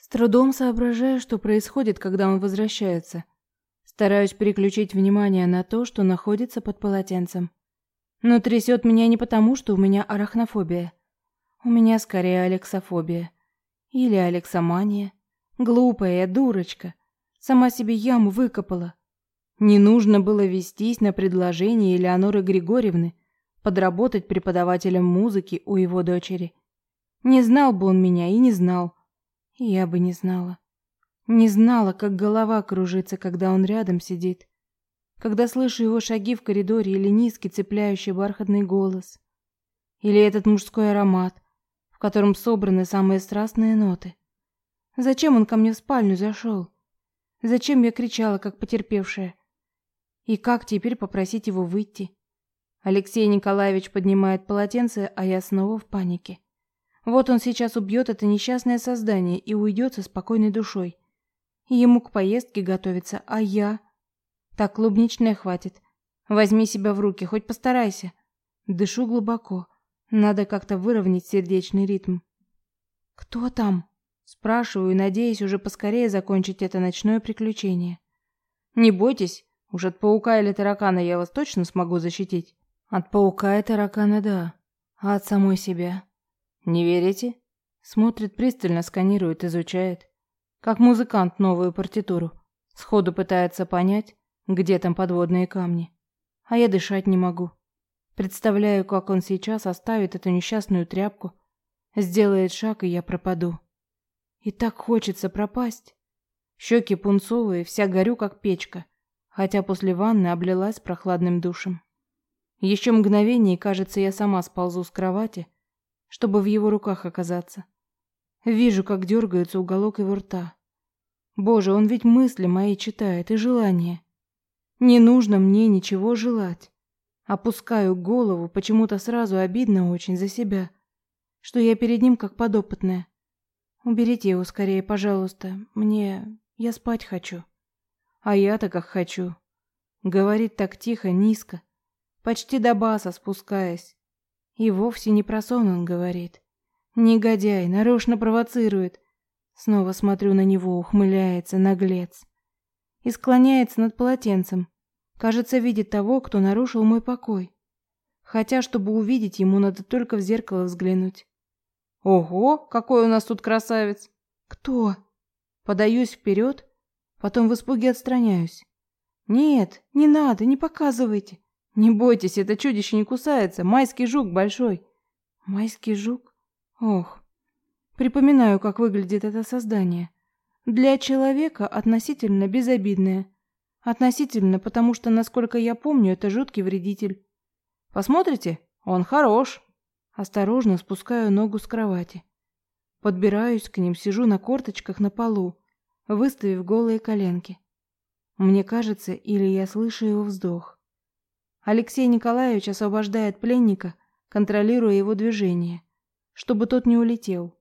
С трудом соображаю, что происходит, когда он возвращается. Стараюсь переключить внимание на то, что находится под полотенцем. Но трясет меня не потому, что у меня арахнофобия. У меня скорее алексофобия. Или алексомания. Глупая дурочка. Сама себе яму выкопала. Не нужно было вестись на предложение Элеоноры Григорьевны подработать преподавателем музыки у его дочери. Не знал бы он меня и не знал. Я бы не знала. Не знала, как голова кружится, когда он рядом сидит. Когда слышу его шаги в коридоре или низкий цепляющий бархатный голос. Или этот мужской аромат, в котором собраны самые страстные ноты. Зачем он ко мне в спальню зашел? Зачем я кричала, как потерпевшая? И как теперь попросить его выйти? Алексей Николаевич поднимает полотенце, а я снова в панике. Вот он сейчас убьет это несчастное создание и уйдет со спокойной душой. Ему к поездке готовиться, а я... Так, клубничное хватит. Возьми себя в руки, хоть постарайся. Дышу глубоко. Надо как-то выровнять сердечный ритм. «Кто там?» Спрашиваю, надеясь уже поскорее закончить это ночное приключение. «Не бойтесь, уж от паука или таракана я вас точно смогу защитить». От паука и таракана да, а от самой себя. Не верите? Смотрит пристально, сканирует, изучает. Как музыкант новую партитуру. Сходу пытается понять, где там подводные камни. А я дышать не могу. Представляю, как он сейчас оставит эту несчастную тряпку, сделает шаг, и я пропаду. И так хочется пропасть. Щеки пунцовые, вся горю, как печка, хотя после ванны облилась прохладным душем. Еще мгновение, и, кажется, я сама сползу с кровати, чтобы в его руках оказаться. Вижу, как дергается уголок его рта. Боже, он ведь мысли мои читает и желания. Не нужно мне ничего желать. Опускаю голову, почему-то сразу обидно очень за себя, что я перед ним как подопытная. Уберите его скорее, пожалуйста. Мне... я спать хочу. А я-то как хочу. Говорит так тихо, низко, почти до баса спускаясь. И вовсе не про сон он говорит. Негодяй, нарочно провоцирует. Снова смотрю на него, ухмыляется, наглец. И склоняется над полотенцем. Кажется, видит того, кто нарушил мой покой. Хотя, чтобы увидеть, ему надо только в зеркало взглянуть. Ого, какой у нас тут красавец! Кто? Подаюсь вперед, потом в испуге отстраняюсь. Нет, не надо, не показывайте. Не бойтесь, это чудище не кусается. Майский жук большой. Майский жук? Ох. Припоминаю, как выглядит это создание. Для человека относительно безобидное. Относительно, потому что, насколько я помню, это жуткий вредитель. Посмотрите, он хорош. Осторожно спускаю ногу с кровати. Подбираюсь к ним, сижу на корточках на полу, выставив голые коленки. Мне кажется, или я слышу его вздох. Алексей Николаевич освобождает пленника, контролируя его движение, чтобы тот не улетел.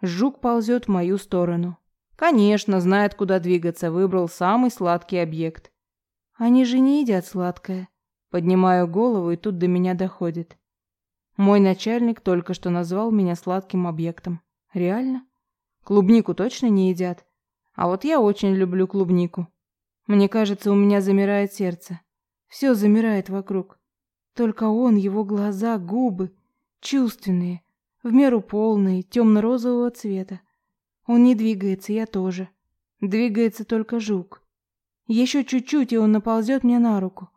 Жук ползет в мою сторону. Конечно, знает, куда двигаться, выбрал самый сладкий объект. Они же не едят сладкое. Поднимаю голову, и тут до меня доходит. Мой начальник только что назвал меня сладким объектом. Реально? Клубнику точно не едят? А вот я очень люблю клубнику. Мне кажется, у меня замирает сердце. Все замирает вокруг. Только он, его глаза, губы, чувственные, в меру полные, темно-розового цвета. Он не двигается, я тоже. Двигается только жук. Еще чуть-чуть, и он наползет мне на руку.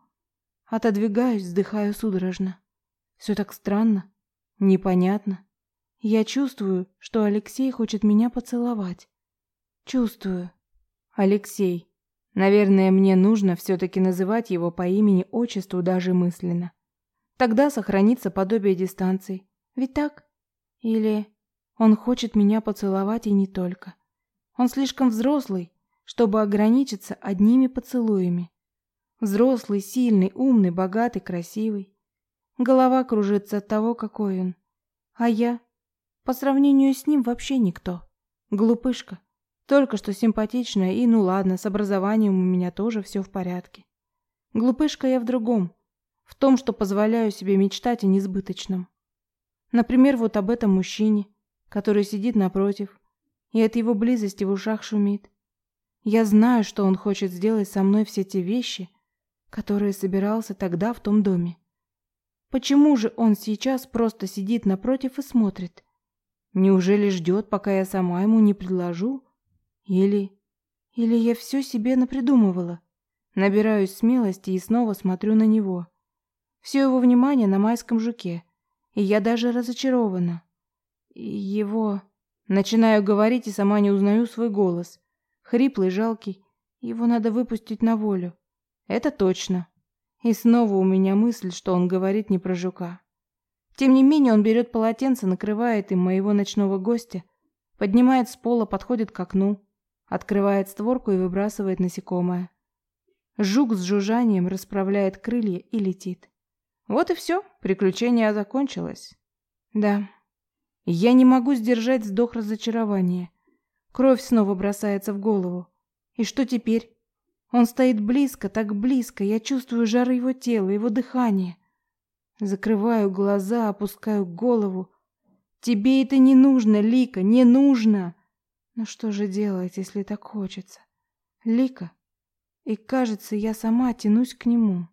Отодвигаюсь, вздыхаю судорожно. Все так странно, непонятно. Я чувствую, что Алексей хочет меня поцеловать. Чувствую. Алексей. Наверное, мне нужно все-таки называть его по имени-отчеству даже мысленно. Тогда сохранится подобие дистанции. Ведь так? Или он хочет меня поцеловать и не только. Он слишком взрослый, чтобы ограничиться одними поцелуями. Взрослый, сильный, умный, богатый, красивый. Голова кружится от того, какой он. А я, по сравнению с ним, вообще никто. Глупышка. Только что симпатичная и, ну ладно, с образованием у меня тоже все в порядке. Глупышка я в другом. В том, что позволяю себе мечтать о несбыточном. Например, вот об этом мужчине, который сидит напротив. и от его близости в ушах шумит. Я знаю, что он хочет сделать со мной все те вещи, которые собирался тогда в том доме. Почему же он сейчас просто сидит напротив и смотрит? Неужели ждет, пока я сама ему не предложу? Или... Или я все себе напридумывала? Набираюсь смелости и снова смотрю на него. Все его внимание на майском жуке. И я даже разочарована. Его... Начинаю говорить и сама не узнаю свой голос. Хриплый, жалкий. Его надо выпустить на волю. Это точно. И снова у меня мысль, что он говорит не про жука. Тем не менее он берет полотенце, накрывает им моего ночного гостя, поднимает с пола, подходит к окну, открывает створку и выбрасывает насекомое. Жук с жужжанием расправляет крылья и летит. Вот и все, приключение закончилось. Да, я не могу сдержать вздох разочарования. Кровь снова бросается в голову. И что теперь? Он стоит близко, так близко, я чувствую жар его тела, его дыхание. Закрываю глаза, опускаю голову. Тебе это не нужно, Лика, не нужно. Но что же делать, если так хочется? Лика. И кажется, я сама тянусь к нему.